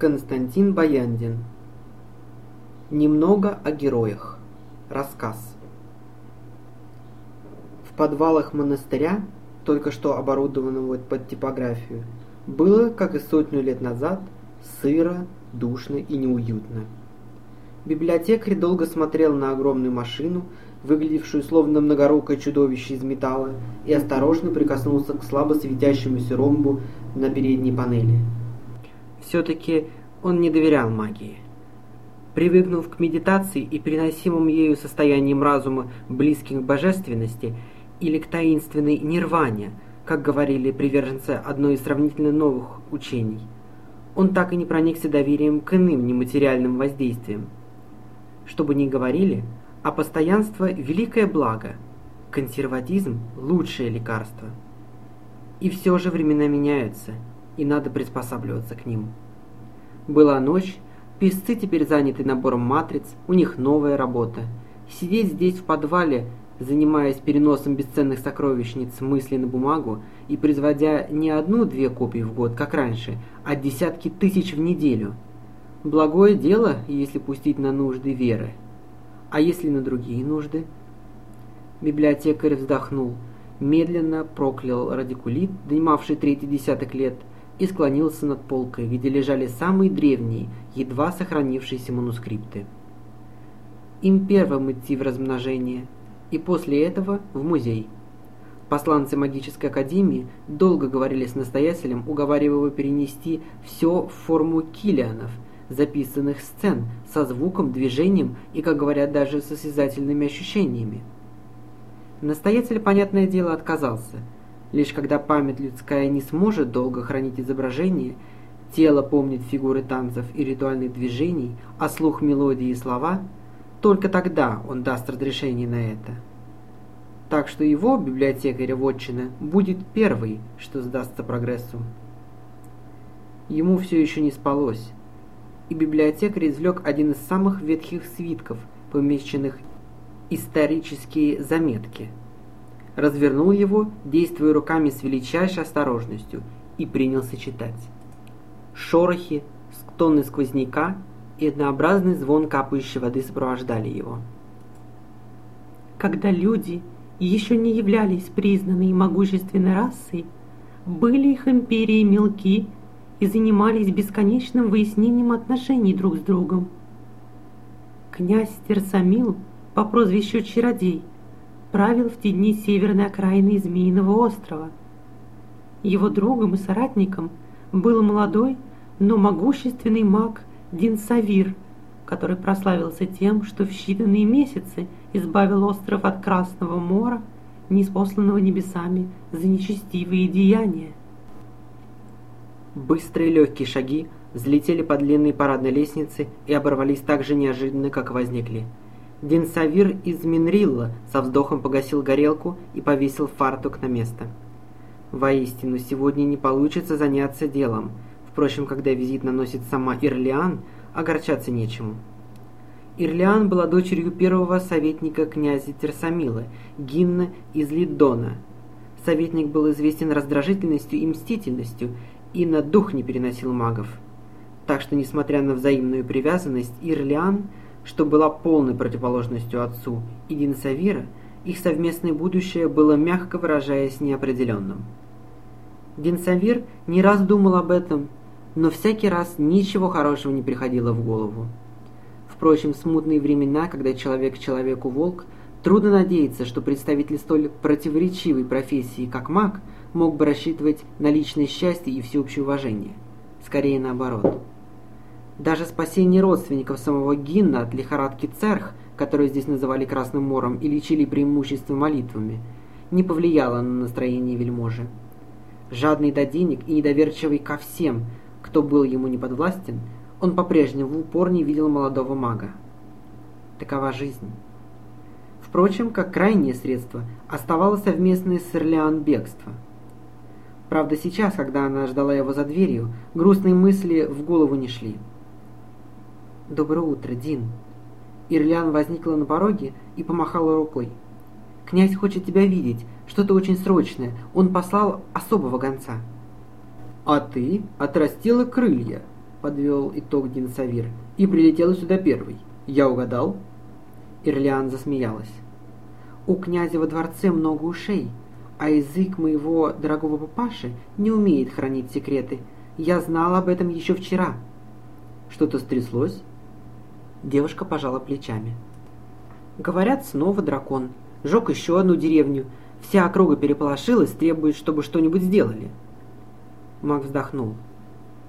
Константин Баяндин Немного о героях. Рассказ. В подвалах монастыря, только что оборудованного под типографию, было, как и сотню лет назад, сыро, душно и неуютно. Библиотекарь долго смотрел на огромную машину, выглядевшую словно многорукое чудовище из металла, и осторожно прикоснулся к слабо светящемуся ромбу на передней панели. Все-таки он не доверял магии. Привыкнув к медитации и переносимым ею состоянием разума, близким к божественности, или к таинственной нирване, как говорили приверженцы одной из сравнительно новых учений, он так и не проникся доверием к иным нематериальным воздействиям. Что бы ни говорили, а постоянство – великое благо, консерватизм – лучшее лекарство. И все же времена меняются, и надо приспосабливаться к ним. Была ночь, писцы теперь заняты набором матриц, у них новая работа. Сидеть здесь в подвале, занимаясь переносом бесценных сокровищниц мысли на бумагу и производя не одну-две копии в год, как раньше, а десятки тысяч в неделю. Благое дело, если пустить на нужды веры. А если на другие нужды? Библиотекарь вздохнул, медленно проклял радикулит, донимавший третий десяток лет – и склонился над полкой, где лежали самые древние, едва сохранившиеся манускрипты. Им первым идти в размножение, и после этого в музей. Посланцы магической академии долго говорили с настоятелем, уговаривая его перенести все в форму килианов, записанных сцен, со звуком, движением и, как говорят, даже с осязательными ощущениями. Настоятель, понятное дело, отказался – Лишь когда память людская не сможет долго хранить изображение, тело помнит фигуры танцев и ритуальных движений, а слух мелодии и слова, только тогда он даст разрешение на это. Так что его, библиотекаря Вотчина, будет первый, что сдастся прогрессу. Ему все еще не спалось, и библиотекарь извлек один из самых ветхих свитков, помещенных исторические заметки – развернул его, действуя руками с величайшей осторожностью, и принялся читать. Шорохи, стоны сквозняка и однообразный звон капающей воды сопровождали его. Когда люди еще не являлись признанной могущественной расой, были их империи мелки и занимались бесконечным выяснением отношений друг с другом. Князь Терсамил по прозвищу Чародей правил в те дни северной окраины Змеиного острова. Его другом и соратником был молодой, но могущественный маг Динсавир, который прославился тем, что в считанные месяцы избавил остров от Красного мора, неспосланного небесами за нечестивые деяния. Быстрые легкие шаги взлетели по длинной парадной лестнице и оборвались так же неожиданно, как возникли – Динсавир из Минрилла со вздохом погасил горелку и повесил фартук на место. Воистину, сегодня не получится заняться делом. Впрочем, когда визит наносит сама Ирлиан, огорчаться нечему. Ирлиан была дочерью первого советника князя Терсамила, Гинна из Лидона. Советник был известен раздражительностью и мстительностью, и на дух не переносил магов. Так что, несмотря на взаимную привязанность, Ирлиан – что была полной противоположностью отцу и Динсавира, их совместное будущее было, мягко выражаясь, неопределенным. Динсавир не раз думал об этом, но всякий раз ничего хорошего не приходило в голову. Впрочем, в смутные времена, когда человек человеку волк, трудно надеяться, что представитель столь противоречивой профессии, как маг, мог бы рассчитывать на личное счастье и всеобщее уважение. Скорее наоборот. Даже спасение родственников самого Гинна от лихорадки Церх, которую здесь называли Красным Мором и лечили преимущественно молитвами, не повлияло на настроение вельможи. Жадный до денег и недоверчивый ко всем, кто был ему не подвластен, он по-прежнему в упор не видел молодого мага. Такова жизнь. Впрочем, как крайнее средство, оставалось совместное с Ирлиан бегство. Правда, сейчас, когда она ждала его за дверью, грустные мысли в голову не шли. «Доброе утро, Дин!» Ирлян возникла на пороге и помахала рукой. «Князь хочет тебя видеть, что-то очень срочное. Он послал особого гонца». «А ты отрастила крылья», — подвел итог Динсавир, — «и прилетела сюда первый. Я угадал?» Ирлиан засмеялась. «У князя во дворце много ушей, а язык моего дорогого папаши не умеет хранить секреты. Я знала об этом еще вчера». «Что-то стряслось?» Девушка пожала плечами. «Говорят, снова дракон. Жег еще одну деревню. Вся округа переполошилась, требует, чтобы что-нибудь сделали». Маг вздохнул.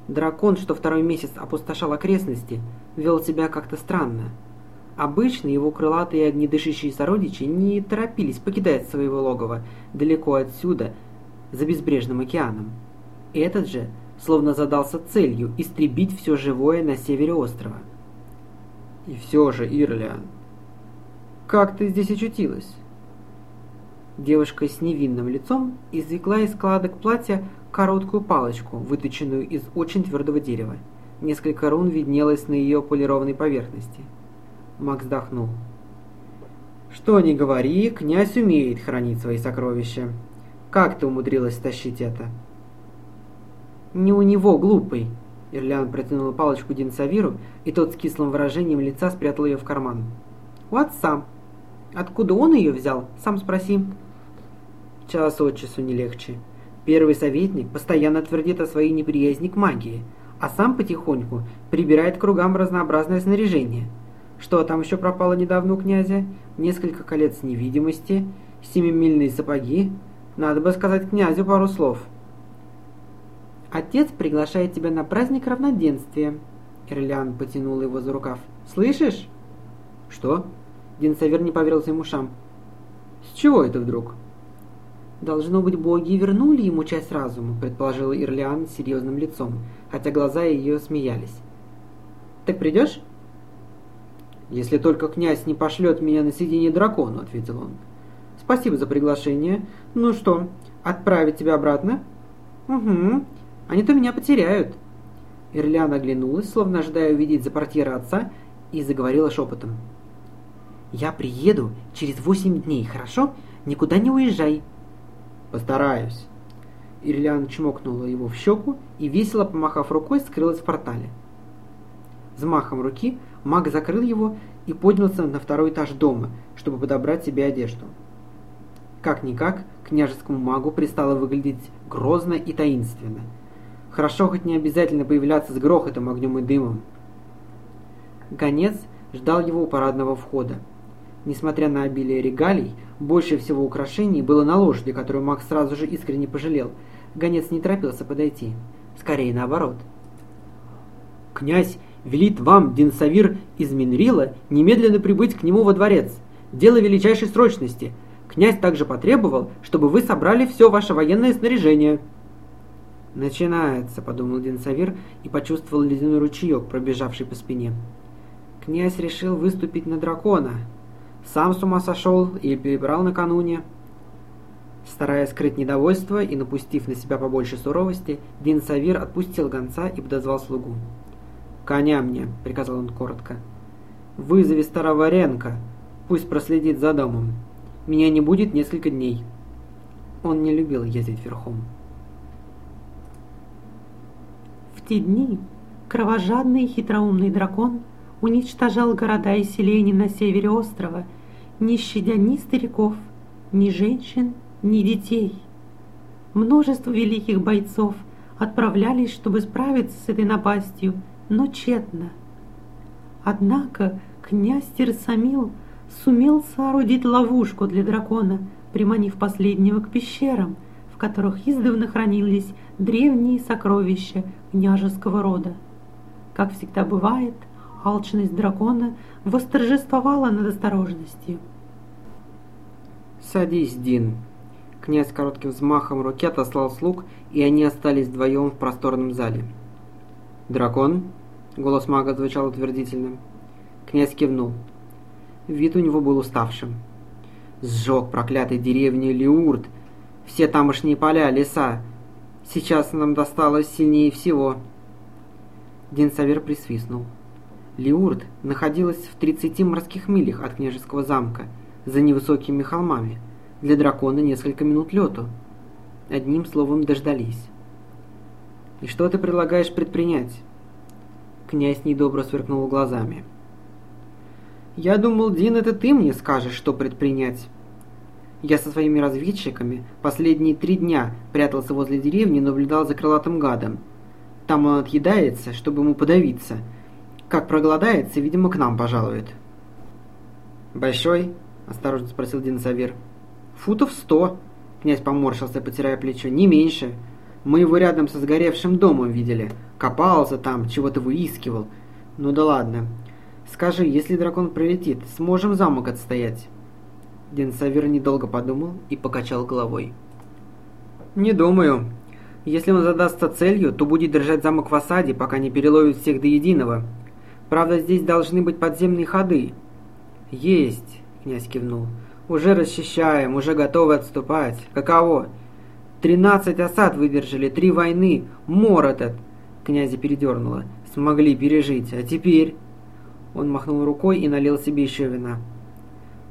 Дракон, что второй месяц опустошал окрестности, вел себя как-то странно. Обычно его крылатые огнедышащие сородичи не торопились покидать своего логова далеко отсюда, за безбрежным океаном. Этот же словно задался целью истребить все живое на севере острова. «И все же, Ирлиан, как ты здесь очутилась?» Девушка с невинным лицом извлекла из складок платья короткую палочку, выточенную из очень твердого дерева. Несколько рун виднелось на ее полированной поверхности. Макс вздохнул. «Что ни говори, князь умеет хранить свои сокровища. Как ты умудрилась стащить это?» «Не у него, глупый!» Ирлян протянул палочку Динсавиру, и тот с кислым выражением лица спрятал ее в карман. «У отца. Откуда он ее взял, сам спроси». Час от часу не легче. Первый советник постоянно твердит о своей неприязни к магии, а сам потихоньку прибирает кругам разнообразное снаряжение. Что там еще пропало недавно у князя? Несколько колец невидимости, семимильные сапоги. Надо бы сказать князю пару слов. «Отец приглашает тебя на праздник равноденствия», — Ирлиан потянул его за рукав. «Слышишь?» «Что?» Динсавер не поверил своим ушам. «С чего это вдруг?» «Должно быть, боги вернули ему часть разума», — предположила Ирлиан серьезным лицом, хотя глаза ее смеялись. «Так придешь?» «Если только князь не пошлет меня на сиденье дракону», — ответил он. «Спасибо за приглашение. Ну что, отправить тебя обратно?» «Угу. Они то меня потеряют». Ирлиан оглянулась, словно ожидая увидеть за портьера отца, и заговорила шепотом. «Я приеду через восемь дней, хорошо? Никуда не уезжай. «Постараюсь». Ильян чмокнула его в щеку и, весело помахав рукой, скрылась в портале. Взмахом руки маг закрыл его и поднялся на второй этаж дома, чтобы подобрать себе одежду. Как-никак, княжескому магу пристало выглядеть грозно и таинственно. Хорошо хоть не обязательно появляться с грохотом, огнем и дымом. Гонец ждал его у парадного входа. Несмотря на обилие регалий, больше всего украшений было на лошади, которую Макс сразу же искренне пожалел. Гонец не торопился подойти. Скорее наоборот. «Князь велит вам, Динсавир из Минрила, немедленно прибыть к нему во дворец. Дело величайшей срочности. Князь также потребовал, чтобы вы собрали все ваше военное снаряжение». «Начинается», — подумал Динсавир и почувствовал ледяной ручеек, пробежавший по спине. «Князь решил выступить на дракона. Сам с ума сошел или перебрал накануне. Стараясь скрыть недовольство и напустив на себя побольше суровости, Дин Савир отпустил гонца и подозвал слугу. «Коня мне», — приказал он коротко. «Вызови старого Ренка, пусть проследит за домом. Меня не будет несколько дней». Он не любил ездить верхом. В те дни кровожадный и хитроумный дракон уничтожал города и селения на севере острова, не щадя ни стариков, ни женщин, ни детей. Множество великих бойцов отправлялись, чтобы справиться с этой напастью, но тщетно. Однако князь Терсамил сумел соорудить ловушку для дракона, приманив последнего к пещерам, в которых издавна хранились древние сокровища княжеского рода. Как всегда бывает, алчность дракона восторжествовала над осторожностью. «Садись, Дин!» Князь коротким взмахом руки отослал слуг, и они остались вдвоем в просторном зале. «Дракон?» — голос мага звучал утвердительно. Князь кивнул. Вид у него был уставшим. «Сжег проклятый деревню Лиурд, все тамошние поля, леса. Сейчас нам досталось сильнее всего». Дин Савер присвистнул. Лиурд находилась в 30 морских милях от княжеского замка, за невысокими холмами. Для дракона несколько минут лету. Одним словом, дождались. «И что ты предлагаешь предпринять?» Князь недобро сверкнул глазами. «Я думал, Дин, это ты мне скажешь, что предпринять». Я со своими разведчиками последние три дня прятался возле деревни и наблюдал за крылатым гадом. Там он отъедается, чтобы ему подавиться. Как проголодается, видимо, к нам пожалует. «Большой?» – осторожно спросил Дин Савир. «Футов сто», – князь поморщился, потирая плечо, – «не меньше. Мы его рядом со сгоревшим домом видели. Копался там, чего-то выискивал. Ну да ладно. Скажи, если дракон прилетит, сможем замок отстоять?» Денсавир недолго подумал и покачал головой. «Не думаю. Если он задастся целью, то будет держать замок в осаде, пока не переловит всех до единого. Правда, здесь должны быть подземные ходы». «Есть», — князь кивнул. «Уже расчищаем, уже готовы отступать. Каково?» «Тринадцать осад выдержали, три войны. Мор этот!» Князя передернуло. «Смогли пережить. А теперь...» Он махнул рукой и налил себе еще вина.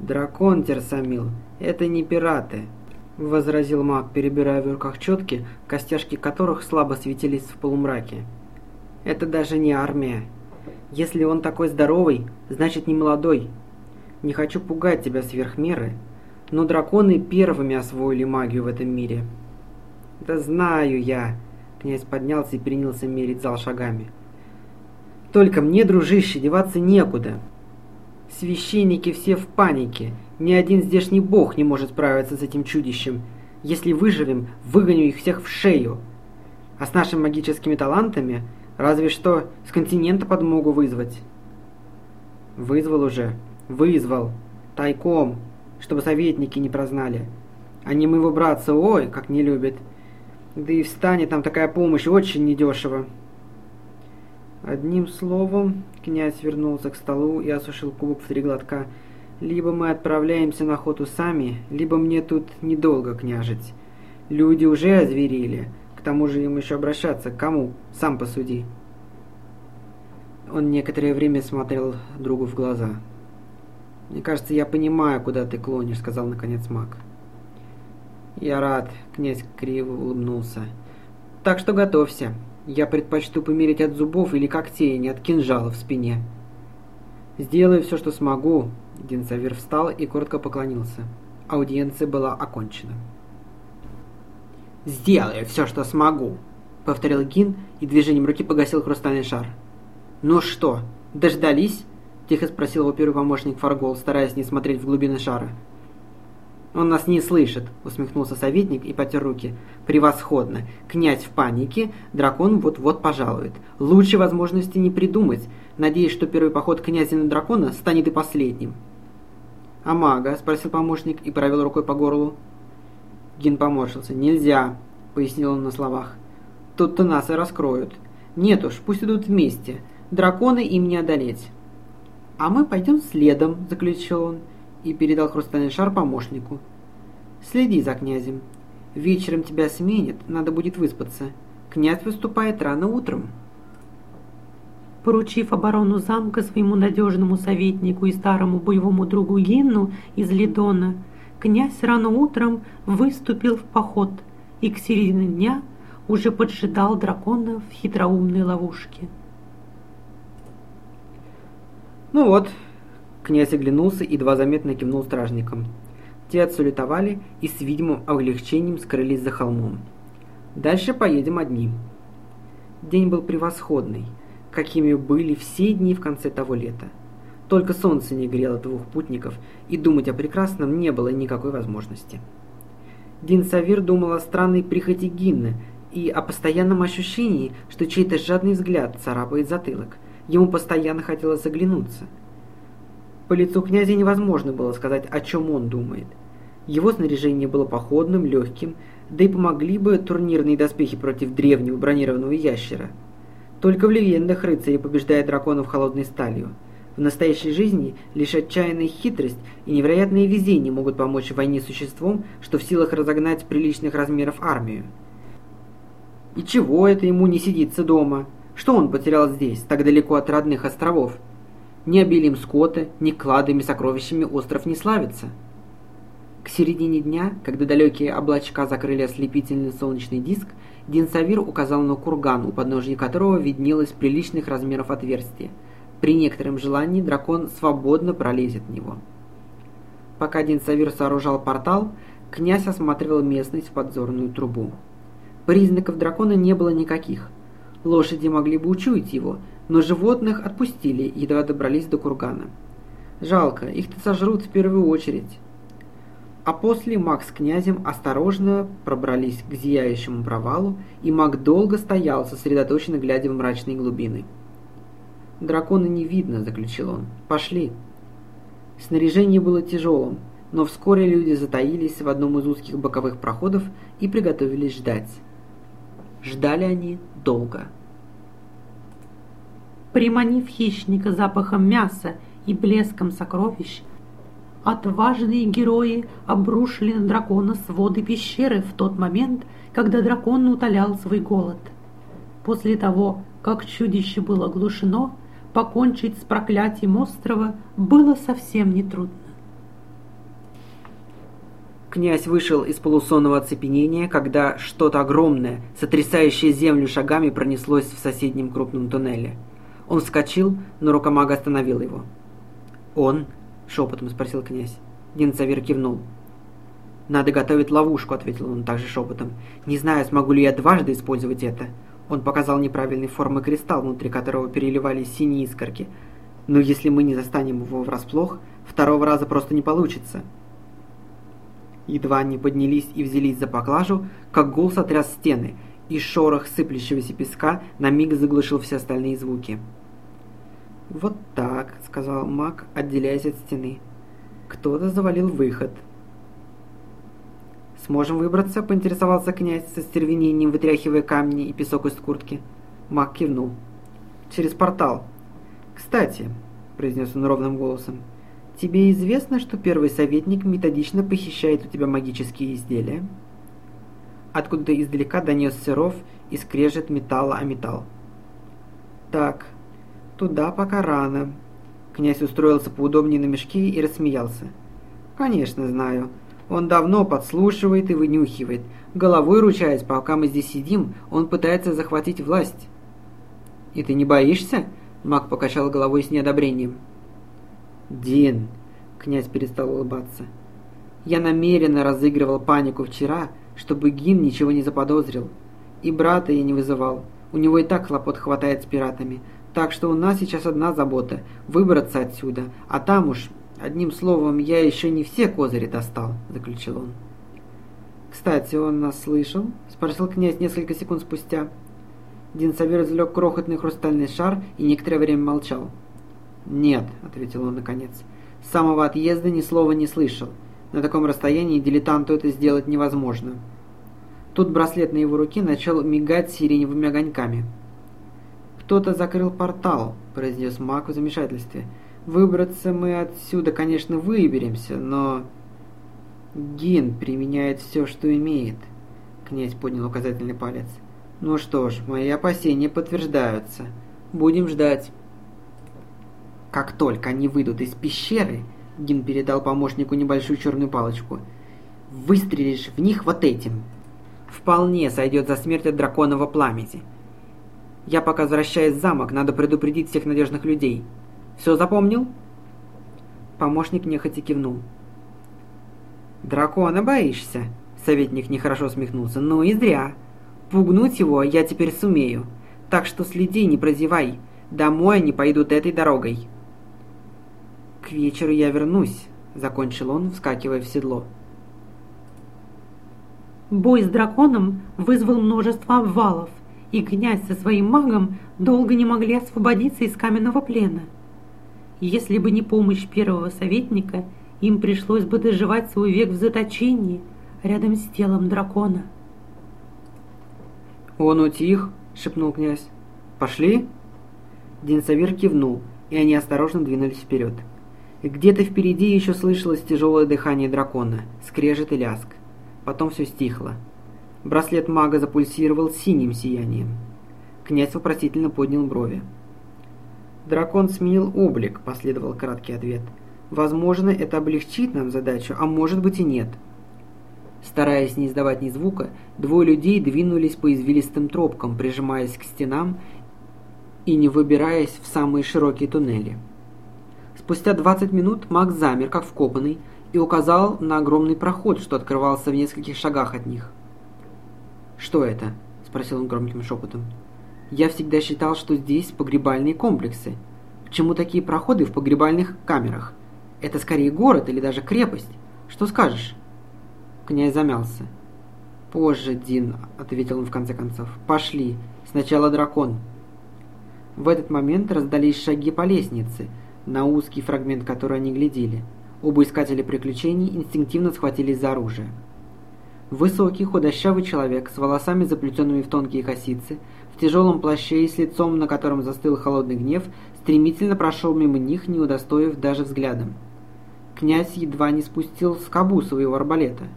«Дракон Терсамил, это не пираты», — возразил маг, перебирая в руках четки, костяшки которых слабо светились в полумраке. «Это даже не армия. Если он такой здоровый, значит не молодой. Не хочу пугать тебя сверх меры, но драконы первыми освоили магию в этом мире». «Да знаю я», — князь поднялся и принялся мерить зал шагами. «Только мне, дружище, деваться некуда. Священники все в панике. Ни один здешний бог не может справиться с этим чудищем. Если выживем, выгоню их всех в шею. А с нашими магическими талантами разве что с континента подмогу вызвать. Вызвал уже. Вызвал. Тайком, чтобы советники не прознали. Они моего братца, ой, как не любят. Да и в стане там такая помощь очень недешево. Одним словом, князь вернулся к столу и осушил кубок в три глотка. Либо мы отправляемся на охоту сами, либо мне тут недолго княжить. Люди уже озверели, к тому же им еще обращаться к кому, сам посуди. Он некоторое время смотрел другу в глаза. «Мне кажется, я понимаю, куда ты клонишь», — сказал наконец маг. «Я рад», — князь криво улыбнулся. «Так что готовься. Я предпочту помереть от зубов или когтей, а не от кинжала в спине. Сделаю все, что смогу. Динсавир встал и коротко поклонился. Аудиенция была окончена. «Сделаю все, что смогу», — повторил Гин и движением руки погасил хрустальный шар. «Ну что, дождались?» — тихо спросил его первый помощник Фаргол, стараясь не смотреть в глубины шара. «Он нас не слышит», — усмехнулся советник и потер руки. «Превосходно! Князь в панике, дракон вот-вот пожалует. Лучшей возможности не придумать. Надеюсь, что первый поход князя на дракона станет и последним». «А мага?» — спросил помощник и провел рукой по горлу. Гин поморщился. «Нельзя», — пояснил он на словах. «Тут-то нас и раскроют. Нет уж, пусть идут вместе. Драконы им не одолеть». «А мы пойдем следом», — заключил он и передал хрустальный шар помощнику. «Следи за князем. Вечером тебя сменят, надо будет выспаться. Князь выступает рано утром». Поручив оборону замка своему надежному советнику и старому боевому другу Гинну из Лидона, князь рано утром выступил в поход и к середине дня уже поджидал дракона в хитроумной ловушке. «Ну вот», Князь оглянулся и два заметно кивнул стражникам. Те отсулетовали и с видимым облегчением скрылись за холмом. Дальше поедем одни. День был превосходный, какими были все дни в конце того лета. Только солнце не грело двух путников, и думать о прекрасном не было никакой возможности. Дин Савир думал о странной прихоти Гинны и о постоянном ощущении, что чей-то жадный взгляд царапает затылок. Ему постоянно хотелось заглянуться – по лицу князя невозможно было сказать, о чем он думает. Его снаряжение было походным, легким, да и помогли бы турнирные доспехи против древнего бронированного ящера. Только в легендах рыцари побеждают драконов холодной сталью. В настоящей жизни лишь отчаянная хитрость и невероятное везение могут помочь в войне существом, что в силах разогнать приличных размеров армию. И чего это ему не сидится дома? Что он потерял здесь, так далеко от родных островов? Ни обилием скота, ни кладами сокровищами остров не славится. К середине дня, когда далекие облачка закрыли ослепительный солнечный диск, Динсавир указал на курган, у подножия которого виднелось приличных размеров отверстие. При некотором желании дракон свободно пролезет в него. Пока Динсавир сооружал портал, князь осмотрел местность в подзорную трубу. Признаков дракона не было никаких. Лошади могли бы учуять его, но животных отпустили, едва добрались до кургана. Жалко, их-то сожрут в первую очередь. А после маг с князем осторожно пробрались к зияющему провалу, и маг долго стоял, сосредоточенно глядя в мрачные глубины. «Дракона не видно», — заключил он. «Пошли». Снаряжение было тяжелым, но вскоре люди затаились в одном из узких боковых проходов и приготовились ждать. Ждали они долго. Приманив хищника запахом мяса и блеском сокровищ, отважные герои обрушили на дракона своды пещеры в тот момент, когда дракон утолял свой голод. После того, как чудище было оглушено, покончить с проклятием острова было совсем нетрудно. Князь вышел из полусонного оцепенения, когда что-то огромное, сотрясающее землю шагами, пронеслось в соседнем крупном туннеле. Он вскочил, но рука мага остановила его. «Он?» – шепотом спросил князь. Динцавир кивнул. «Надо готовить ловушку», – ответил он также шепотом. «Не знаю, смогу ли я дважды использовать это». Он показал неправильной формы кристалл, внутри которого переливались синие искорки. «Но если мы не застанем его врасплох, второго раза просто не получится». Едва они поднялись и взялись за поклажу, как гул сотряс стены, и шорох сыплющегося песка на миг заглушил все остальные звуки. «Вот так», — сказал маг, отделяясь от стены. «Кто-то завалил выход». «Сможем выбраться?» — поинтересовался князь со стервенением, вытряхивая камни и песок из куртки. Маг кивнул. «Через портал». «Кстати», — произнес он ровным голосом, — Тебе известно, что первый советник методично похищает у тебя магические изделия? Откуда-то издалека донесся ров и скрежет металла о металл. Так, туда пока рано. Князь устроился поудобнее на мешке и рассмеялся. Конечно, знаю. Он давно подслушивает и вынюхивает. Головой ручаясь, пока мы здесь сидим, он пытается захватить власть. И ты не боишься? Маг покачал головой с неодобрением. «Дин!» – князь перестал улыбаться. «Я намеренно разыгрывал панику вчера, чтобы Гин ничего не заподозрил. И брата я не вызывал. У него и так хлопот хватает с пиратами. Так что у нас сейчас одна забота – выбраться отсюда. А там уж, одним словом, я еще не все козыри достал», – заключил он. «Кстати, он нас слышал?» – спросил князь несколько секунд спустя. Дин Савер извлек крохотный хрустальный шар и некоторое время молчал. «Нет», — ответил он наконец. «С самого отъезда ни слова не слышал. На таком расстоянии дилетанту это сделать невозможно». Тут браслет на его руке начал мигать сиреневыми огоньками. «Кто-то закрыл портал», — произнес маг в замешательстве. «Выбраться мы отсюда, конечно, выберемся, но...» «Гин применяет все, что имеет», — князь поднял указательный палец. «Ну что ж, мои опасения подтверждаются. Будем ждать». Как только они выйдут из пещеры, Гин передал помощнику небольшую черную палочку, выстрелишь в них вот этим. Вполне сойдет за смерть от драконового пламени. Я пока возвращаюсь в замок, надо предупредить всех надежных людей. Все запомнил? Помощник нехотя кивнул. «Дракона боишься?» Советник нехорошо усмехнулся. «Ну и зря. Пугнуть его я теперь сумею. Так что следи, не прозевай. Домой они пойдут этой дорогой». «К вечеру я вернусь», — закончил он, вскакивая в седло. Бой с драконом вызвал множество обвалов, и князь со своим магом долго не могли освободиться из каменного плена. Если бы не помощь первого советника, им пришлось бы доживать свой век в заточении рядом с телом дракона. «Он утих», — шепнул князь. «Пошли?» Динсавир кивнул, и они осторожно двинулись вперед. Где-то впереди еще слышалось тяжелое дыхание дракона, скрежет и ляск. Потом все стихло. Браслет мага запульсировал синим сиянием. Князь вопросительно поднял брови. «Дракон сменил облик», — последовал краткий ответ. «Возможно, это облегчит нам задачу, а может быть и нет». Стараясь не издавать ни звука, двое людей двинулись по извилистым тропкам, прижимаясь к стенам и не выбираясь в самые широкие туннели. Спустя 20 минут Макс замер, как вкопанный, и указал на огромный проход, что открывался в нескольких шагах от них. «Что это?» – спросил он громким шепотом. «Я всегда считал, что здесь погребальные комплексы. Почему такие проходы в погребальных камерах? Это скорее город или даже крепость. Что скажешь?» Князь замялся. «Позже, Дин», — ответил он в конце концов. «Пошли. Сначала дракон». В этот момент раздались шаги по лестнице, на узкий фрагмент которой они глядели. Оба искателя приключений инстинктивно схватились за оружие. Высокий, худощавый человек с волосами, заплетенными в тонкие косицы, в тяжелом плаще и с лицом, на котором застыл холодный гнев, стремительно прошел мимо них, не удостоив даже взглядом. Князь едва не спустил скобу своего арбалета –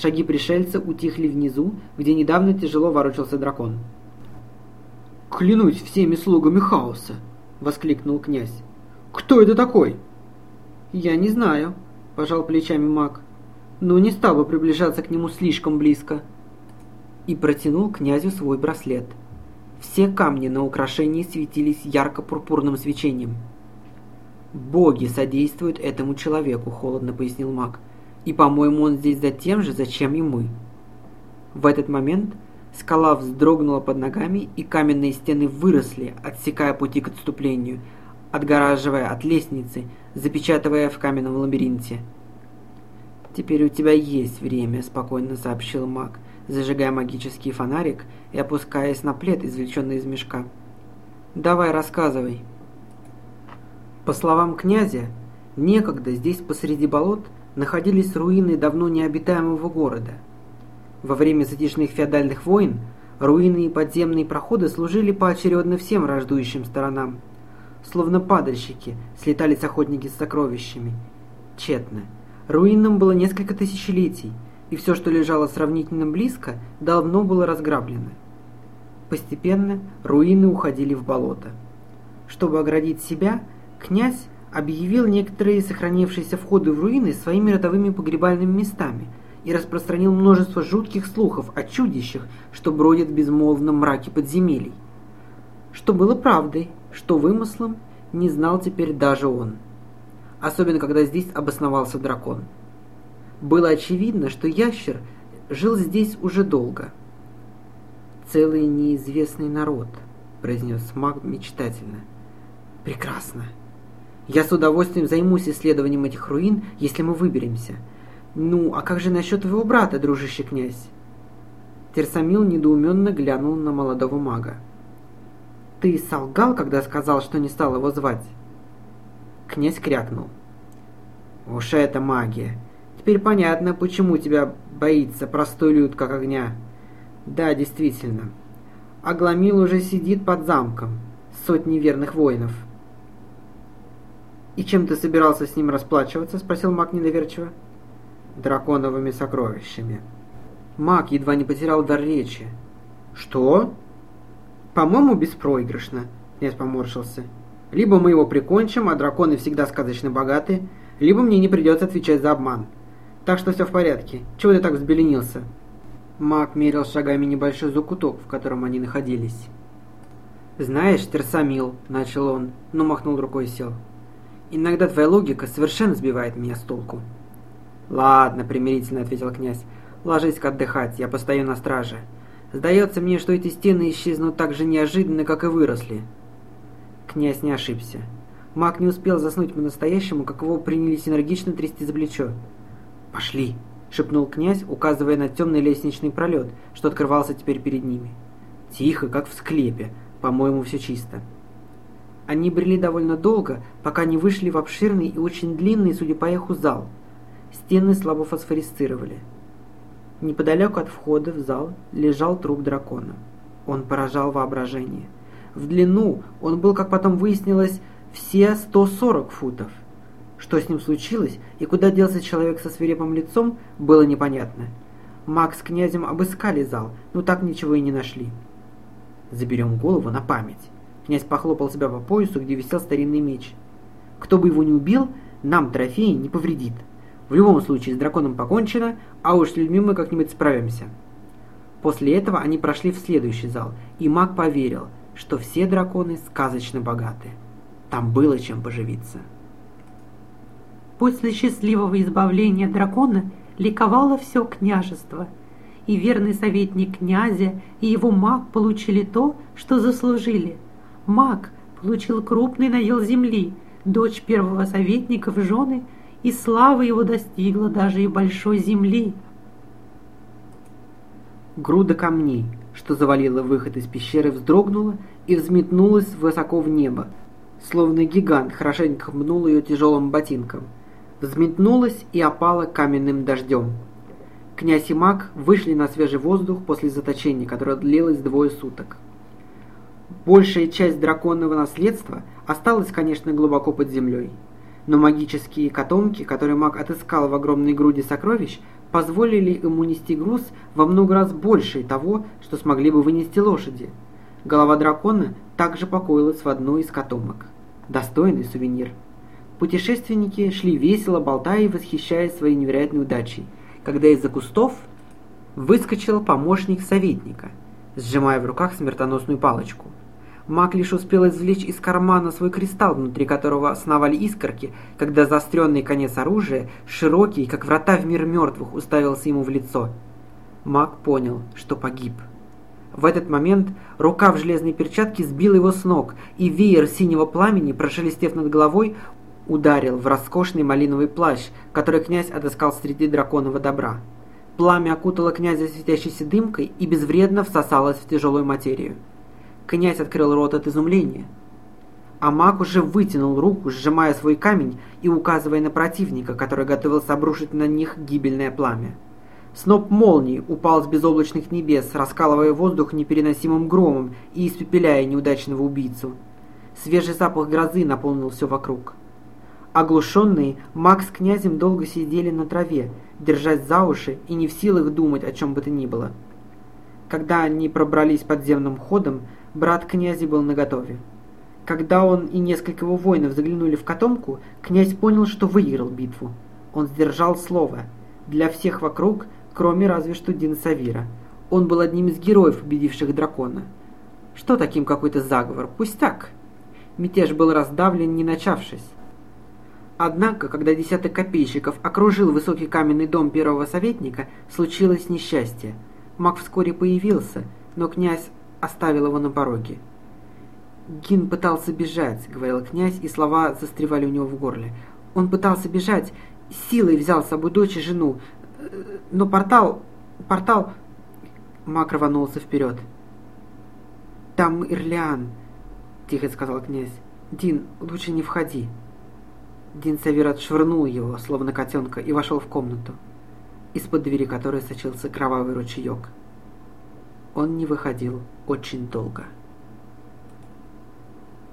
Шаги пришельца утихли внизу, где недавно тяжело ворочался дракон. «Клянусь всеми слугами хаоса!» — воскликнул князь. «Кто это такой?» «Я не знаю», — пожал плечами маг, но не стал бы приближаться к нему слишком близко. И протянул князю свой браслет. Все камни на украшении светились ярко-пурпурным свечением. «Боги содействуют этому человеку», — холодно пояснил маг. И, по-моему, он здесь за тем же, зачем и мы. В этот момент скала вздрогнула под ногами, и каменные стены выросли, отсекая пути к отступлению, отгораживая от лестницы, запечатывая в каменном лабиринте. «Теперь у тебя есть время», — спокойно сообщил маг, зажигая магический фонарик и опускаясь на плед, извлеченный из мешка. «Давай, рассказывай». По словам князя, некогда здесь посреди болот — находились руины давно необитаемого города. Во время затяжных феодальных войн руины и подземные проходы служили поочередно всем враждующим сторонам. Словно падальщики слетались охотники с сокровищами. Тщетно. Руинам было несколько тысячелетий, и все, что лежало сравнительно близко, давно было разграблено. Постепенно руины уходили в болото. Чтобы оградить себя, князь объявил некоторые сохранившиеся входы в руины своими родовыми погребальными местами и распространил множество жутких слухов о чудищах, что бродят в безмолвном мраке подземелий. Что было правдой, что вымыслом, не знал теперь даже он. Особенно, когда здесь обосновался дракон. Было очевидно, что ящер жил здесь уже долго. «Целый неизвестный народ», — произнес маг мечтательно. «Прекрасно. Я с удовольствием займусь исследованием этих руин, если мы выберемся. Ну, а как же насчет твоего брата, дружище князь? Терсамил недоуменно глянул на молодого мага. Ты солгал, когда сказал, что не стал его звать? Князь крякнул. Уж это магия. Теперь понятно, почему тебя боится простой люд, как огня. Да, действительно. Агламил уже сидит под замком. Сотни верных воинов. «И чем ты собирался с ним расплачиваться?» – спросил маг недоверчиво. «Драконовыми сокровищами». Маг едва не потерял дар речи. «Что?» «По-моему, беспроигрышно», – князь поморщился. «Либо мы его прикончим, а драконы всегда сказочно богаты, либо мне не придется отвечать за обман. Так что все в порядке. Чего ты так взбеленился?» Маг мерил шагами небольшой закуток, в котором они находились. «Знаешь, Терсамил», — начал он, но махнул рукой и сел. Иногда твоя логика совершенно сбивает меня с толку. Ладно, примирительно ответил князь. Ложись-ка отдыхать, я постою на страже. Сдается мне, что эти стены исчезнут так же неожиданно, как и выросли. Князь не ошибся. Маг не успел заснуть по-настоящему, как его принялись энергично трясти за плечо. «Пошли!» — шепнул князь, указывая на темный лестничный пролет, что открывался теперь перед ними. «Тихо, как в склепе. По-моему, все чисто». Они брели довольно долго, пока не вышли в обширный и очень длинный, судя по эху, зал. Стены слабо фосфорисцировали. Неподалеку от входа в зал лежал труп дракона. Он поражал воображение. В длину он был, как потом выяснилось, все 140 футов. Что с ним случилось и куда делся человек со свирепым лицом, было непонятно. Макс с князем обыскали зал, но так ничего и не нашли. «Заберем голову на память», Князь похлопал себя по поясу, где висел старинный меч. «Кто бы его не убил, нам трофей не повредит. В любом случае, с драконом покончено, а уж с людьми мы как-нибудь справимся. После этого они прошли в следующий зал, и маг поверил, что все драконы сказочно богаты. Там было чем поживиться. После счастливого избавления дракона ликовало все княжество, и верный советник князя и его маг получили то, что заслужили. Маг получил крупный надел земли, дочь первого советника в жены – и слава его достигла даже и большой земли. Груда камней, что завалила выход из пещеры, вздрогнула и взметнулась высоко в небо, словно гигант хорошенько хмнул ее тяжелым ботинком. Взметнулась и опала каменным дождем. Князь и маг вышли на свежий воздух после заточения, которое длилось двое суток. Большая часть драконного наследства осталась, конечно, глубоко под землей но магические котомки, которые маг отыскал в огромной груди сокровищ, позволили ему нести груз во много раз больше того, что смогли бы вынести лошади. Голова дракона также покоилась в одной из котомок. Достойный сувенир. Путешественники шли весело, болтая и восхищаясь своей невероятной удачей, когда из-за кустов выскочил помощник советника, сжимая в руках смертоносную палочку. Маг лишь успел извлечь из кармана свой кристалл, внутри которого сновали искорки, когда заостренный конец оружия, широкий, как врата в мир мертвых, уставился ему в лицо. Маг понял, что погиб. В этот момент рука в железной перчатке сбила его с ног, и веер синего пламени, прошелестев над головой, ударил в роскошный малиновый плащ, который князь отыскал среди драконового добра. Пламя окутало князя светящейся дымкой и безвредно всосалось в тяжелую материю. Князь открыл рот от изумления. А маг уже вытянул руку, сжимая свой камень и указывая на противника, который готовился обрушить на них гибельное пламя. Сноп молнии упал с безоблачных небес, раскалывая воздух непереносимым громом и испепеляя неудачного убийцу. Свежий запах грозы наполнил все вокруг. Оглушенные, маг с князем долго сидели на траве, держась за уши и не в силах думать о чем бы то ни было. Когда они пробрались подземным ходом, брат князя был наготове. Когда он и несколько его воинов заглянули в котомку, князь понял, что выиграл битву. Он сдержал слово. Для всех вокруг, кроме разве что Дин Савира. Он был одним из героев, победивших дракона. Что таким какой-то заговор? Пустяк. Мятеж был раздавлен, не начавшись. Однако, когда десяток копейщиков окружил высокий каменный дом первого советника, случилось несчастье. Маг вскоре появился, но князь оставил его на пороге. «Гин пытался бежать», — говорил князь, и слова застревали у него в горле. «Он пытался бежать, силой взял с собой дочь и жену, но портал... портал...» Мак рванулся вперед. «Там Ирлиан», — тихо сказал князь. «Дин, лучше не входи». Дин Савир отшвырнул его, словно котенка, и вошел в комнату, из-под двери которой сочился кровавый ручеек. Он не выходил очень долго.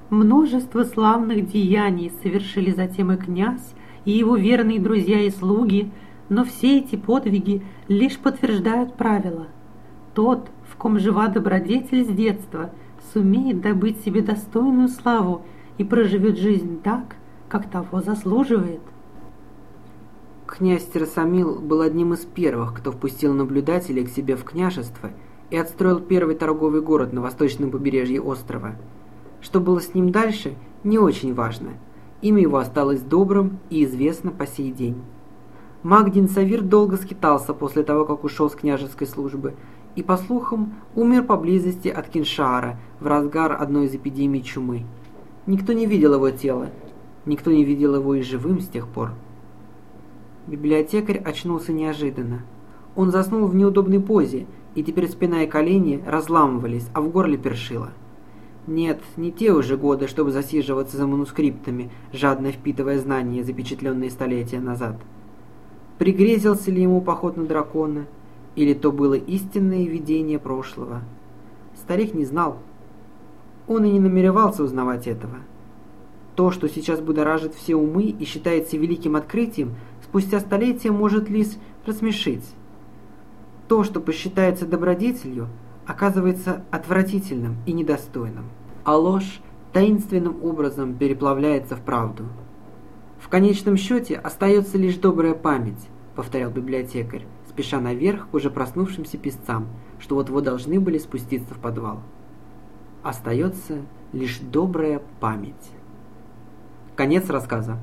Множество славных деяний совершили затем и князь, и его верные друзья и слуги, но все эти подвиги лишь подтверждают правило. Тот, в ком жива добродетель с детства, сумеет добыть себе достойную славу и проживет жизнь так, как того заслуживает. Князь Терсамил был одним из первых, кто впустил наблюдателей к себе в княжество – и отстроил первый торговый город на восточном побережье острова. Что было с ним дальше, не очень важно. Имя его осталось добрым и известно по сей день. Магдин Савир долго скитался после того, как ушел с княжеской службы, и, по слухам, умер поблизости от Киншара в разгар одной из эпидемий чумы. Никто не видел его тела, никто не видел его и живым с тех пор. Библиотекарь очнулся неожиданно. Он заснул в неудобной позе, и теперь спина и колени разламывались, а в горле першило. Нет, не те уже годы, чтобы засиживаться за манускриптами, жадно впитывая знания, запечатленные столетия назад. Пригрезился ли ему поход на дракона, или то было истинное видение прошлого? Старик не знал. Он и не намеревался узнавать этого. То, что сейчас будоражит все умы и считается великим открытием, спустя столетия может лишь рассмешить. То, что посчитается добродетелью, оказывается отвратительным и недостойным, а ложь таинственным образом переплавляется в правду. В конечном счете остается лишь добрая память, повторял библиотекарь, спеша наверх к уже проснувшимся песцам, что вот-вот должны были спуститься в подвал. Остается лишь добрая память. Конец рассказа.